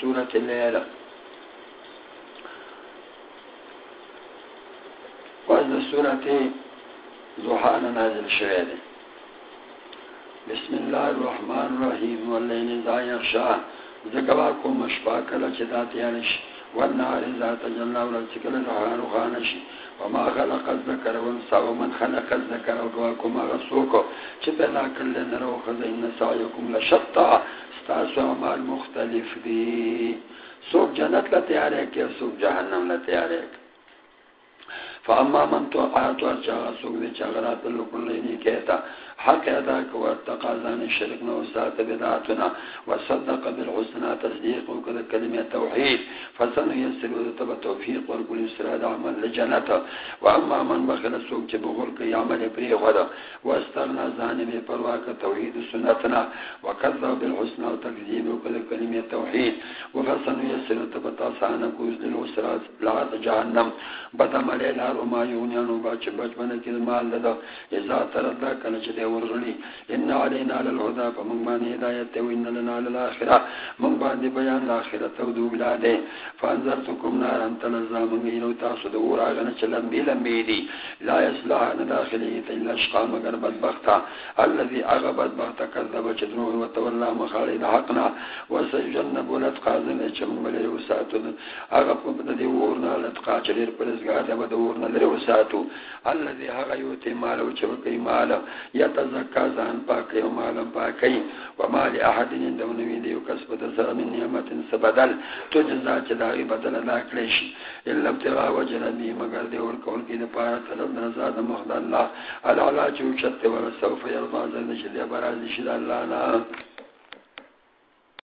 سورة الليلة وزن سورة زحان نازل شوية. بسم الله الرحمن الرحيم. والليل إذا يغشى. ذكواكم مشباك لچدات يانش والنهار إذا تجلى ولتكل نهار خانش وما خلق الذكر والانثى ومن خلق الذكر وكواكم أغسوكو چپنا كل نرو خزين سعيكم لشطا ستاسو عمال مختلف دي سوق جنت لتیارے کے سوق جہنم لتیارے کے فاما من تو آیت و چاغا سوک دے چاغرات لکن لینی کہتا، حق ادا کو تقاضان شرک نو سات بدعتنا وصدق بالحسنى تصديق وكذا كلمه توحيد فسن يسر وتب توفيق وكل سراد عمل لجنته واما من بخل سوق بغل کی كي يعمل بري غدا واستغنى ذان بپروا توحيد سنتنا. وكذب بالحسنى وتكذيب وكذا كلمه توحيد وفسن يسر وتب تصان كوز للسراد لا جهنم بدمل الى ما يونيانو باچ بچپن کی مال لدا اذا تردا کنچ ورغلی ان علینا للهدى فمن بان هدایت و ان لنا للاخره من بان بیان الاخره تو دو بلاده فانذرتكم نارا تلظى من غير تاسد وراغنا چلم بلم بيدي لا يصلح ان داخله الا اشقى مگر بدبخت الذي اغبت بخت كذب چدرو وتولى مخالد حقنا وسجنب لتقازن چم بل وسات اغب بدي ورنا لتقا چلر پرزگار دے د ورنا لري وساتو. الذي هغ يوتي مال او چوکي مال يت تزکا زان پاکی و مالم پاکی و مال احد اندو نوی دیو کسب تسر من نعمت سبدل تو جزا چداغی بدل دا کلیشی اللہ ابتغا وجر بی مگر دیور کول کی دپارا طلب نزاد مخد اللہ العلا چوکشت و سوف یرضا زرد شدی برازی شد اللہ نا